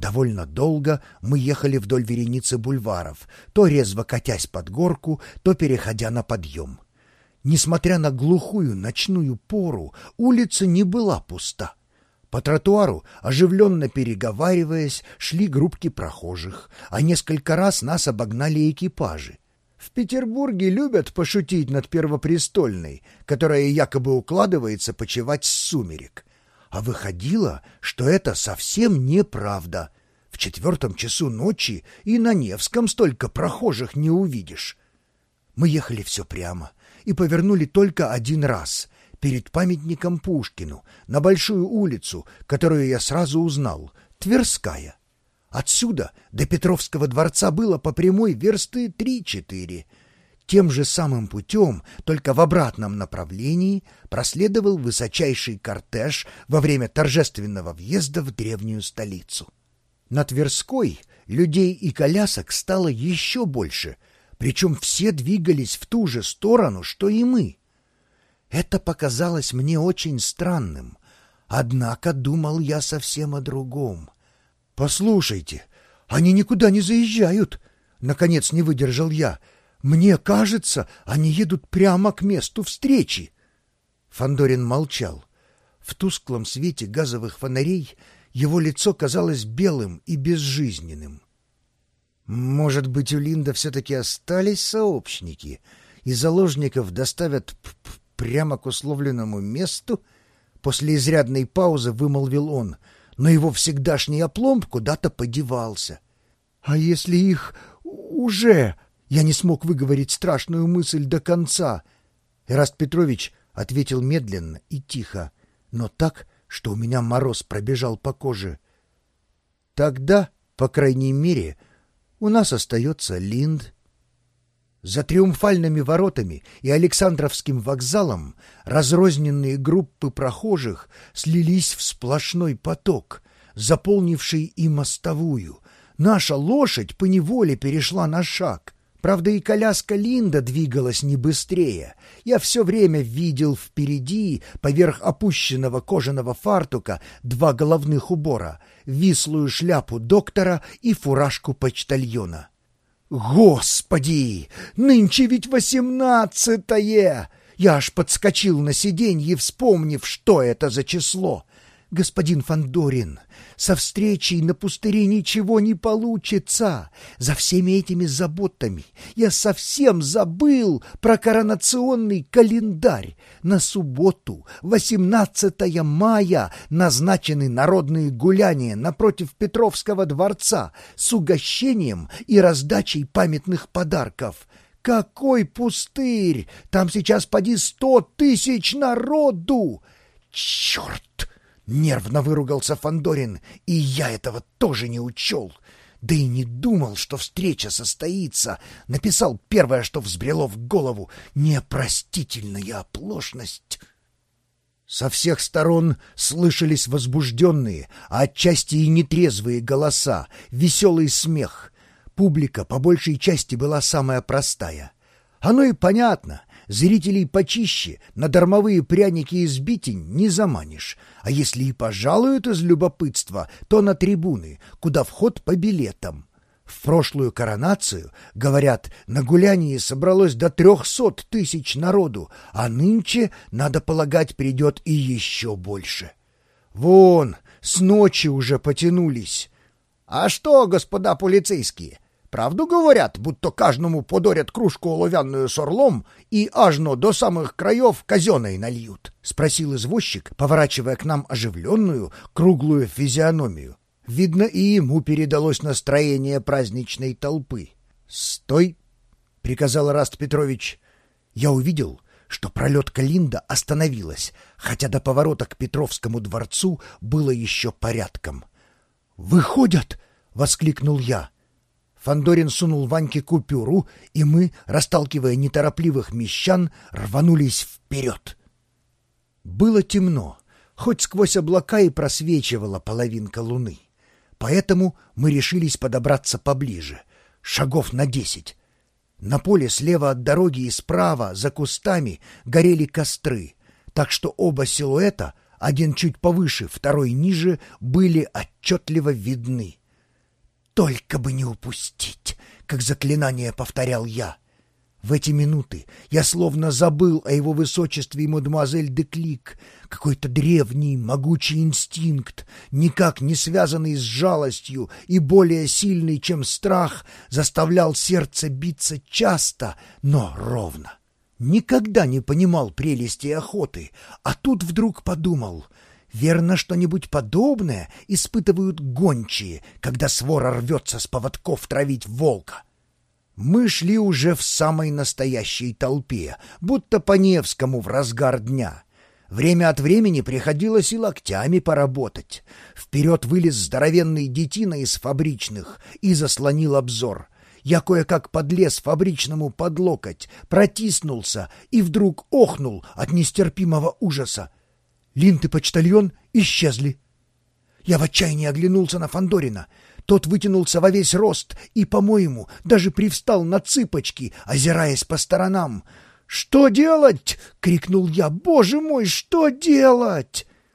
Довольно долго мы ехали вдоль вереницы бульваров, то резво катясь под горку, то переходя на подъем. Несмотря на глухую ночную пору, улица не была пуста. По тротуару, оживленно переговариваясь, шли группки прохожих, а несколько раз нас обогнали экипажи. В Петербурге любят пошутить над Первопрестольной, которая якобы укладывается почевать с сумерек. А выходило, что это совсем неправда. В четвертом часу ночи и на Невском столько прохожих не увидишь. Мы ехали все прямо и повернули только один раз, перед памятником Пушкину, на Большую улицу, которую я сразу узнал, Тверская. Отсюда до Петровского дворца было по прямой версты три-четыре — тем же самым путем, только в обратном направлении, проследовал высочайший кортеж во время торжественного въезда в древнюю столицу. На Тверской людей и колясок стало еще больше, причем все двигались в ту же сторону, что и мы. Это показалось мне очень странным, однако думал я совсем о другом. «Послушайте, они никуда не заезжают!» — наконец не выдержал я — мне кажется, они едут прямо к месту встречи. Фандорин молчал. В тусклом свете газовых фонарей его лицо казалось белым и безжизненным. Может быть, у Линда все-таки остались сообщники, и заложников доставят прямо к условленному месту? После изрядной паузы вымолвил он, но его всегдашний опломб куда-то подевался. — А если их уже я не смог выговорить страшную мысль до конца. Эраст Петрович ответил медленно и тихо, но так, что у меня мороз пробежал по коже. Тогда, по крайней мере, у нас остается Линд. За триумфальными воротами и Александровским вокзалом разрозненные группы прохожих слились в сплошной поток, заполнивший и мостовую. Наша лошадь поневоле перешла на шаг — Правда, и коляска Линда двигалась не быстрее. Я все время видел впереди, поверх опущенного кожаного фартука, два головных убора — вислую шляпу доктора и фуражку почтальона. «Господи! Нынче ведь восемнадцатое!» Я аж подскочил на сиденье, вспомнив, что это за число господин Фандорин, со встречей на пустыре ничего не получится. За всеми этими заботами я совсем забыл про коронационный календарь. На субботу, 18 мая, назначены народные гуляния напротив Петровского дворца с угощением и раздачей памятных подарков. Какой пустырь! Там сейчас поди сто тысяч народу! Черт! Нервно выругался Фандорин, и я этого тоже не учел. Да и не думал, что встреча состоится. Написал первое, что взбрело в голову. Непростительная оплошность. Со всех сторон слышались возбужденные, а отчасти и нетрезвые голоса, веселый смех. Публика по большей части была самая простая. Оно и понятно. Зрителей почище на дармовые пряники из битень не заманишь, а если и пожалуют из любопытства, то на трибуны, куда вход по билетам. В прошлую коронацию, говорят, на гулянии собралось до трехсот тысяч народу, а нынче, надо полагать, придет и еще больше. Вон, с ночи уже потянулись. — А что, господа полицейские, Правду говорят, будто каждому подарят кружку оловянную с орлом и ажно до самых краев казенной нальют? — спросил извозчик, поворачивая к нам оживленную, круглую физиономию. Видно, и ему передалось настроение праздничной толпы. — Стой! — приказал Раст Петрович. Я увидел, что пролетка Линда остановилась, хотя до поворота к Петровскому дворцу было еще порядком. «Выходят!» — воскликнул я. Фандорин сунул Ваньке купюру, и мы, расталкивая неторопливых мещан, рванулись вперед. Было темно, хоть сквозь облака и просвечивала половинка луны. Поэтому мы решились подобраться поближе, шагов на десять. На поле слева от дороги и справа, за кустами, горели костры, так что оба силуэта, один чуть повыше, второй ниже, были отчетливо видны. Только бы не упустить, как заклинание повторял я. В эти минуты я словно забыл о его высочестве мадемуазель де Клик. Какой-то древний, могучий инстинкт, никак не связанный с жалостью и более сильный, чем страх, заставлял сердце биться часто, но ровно. Никогда не понимал прелести охоты, а тут вдруг подумал — Верно, что-нибудь подобное испытывают гончие, когда свора рвется с поводков травить волка. Мы шли уже в самой настоящей толпе, будто по Невскому в разгар дня. Время от времени приходилось и локтями поработать. Вперед вылез здоровенный детина из фабричных и заслонил обзор. Я кое-как подлез фабричному под локоть, протиснулся и вдруг охнул от нестерпимого ужаса. Линт и почтальон исчезли. Я в отчаянии оглянулся на Фандорина. Тот вытянулся во весь рост и, по-моему, даже привстал на цыпочки, озираясь по сторонам. «Что делать?» — крикнул я. «Боже мой, что делать?»